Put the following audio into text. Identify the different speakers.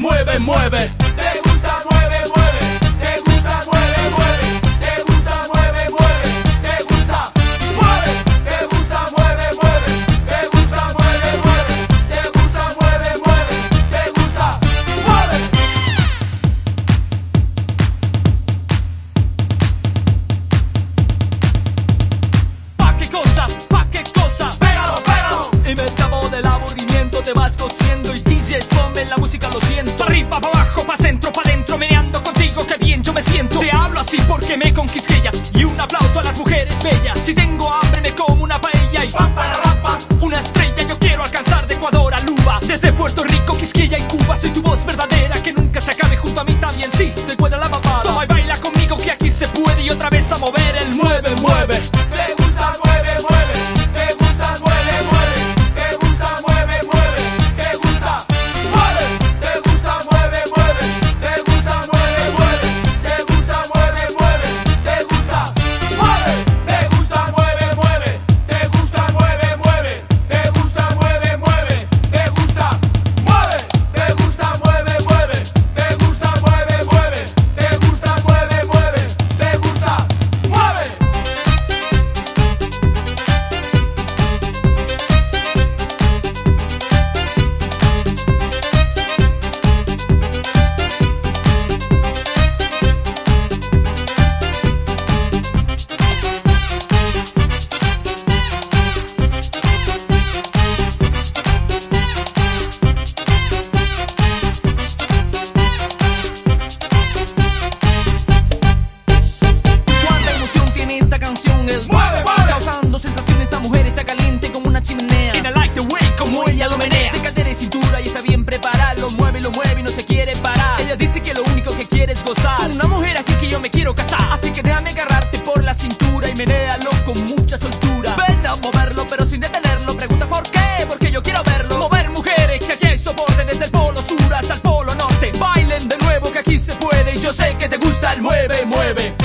Speaker 1: mueve, mueve. fácil porque me conquisté ya. Y un aplauso a las mujeres bellas. Si tengo hambre, me como una paella y pam, para, Una estrella yo quiero alcanzar de Ecuador a Luba. Desde Puerto Rico, Quisqueya y Cuba. Soy tu voz verdadera que nunca se acabe junto a mí también. Sí, se puede la papada. Toma y baila conmigo que aquí se puede y otra vez a mover el mueve, mueve. Una mujer así que yo me quiero casar. Así que déjame agarrarte por la cintura y menéalo con mucha soltura. Ven a moverlo pero sin detenerlo. Pregunta por qué, porque yo quiero verlo. Mover mujeres que aquí hay soporte desde el polo sur hasta el polo norte. Bailen de nuevo que aquí se puede y yo sé que te gusta el mueve, mueve.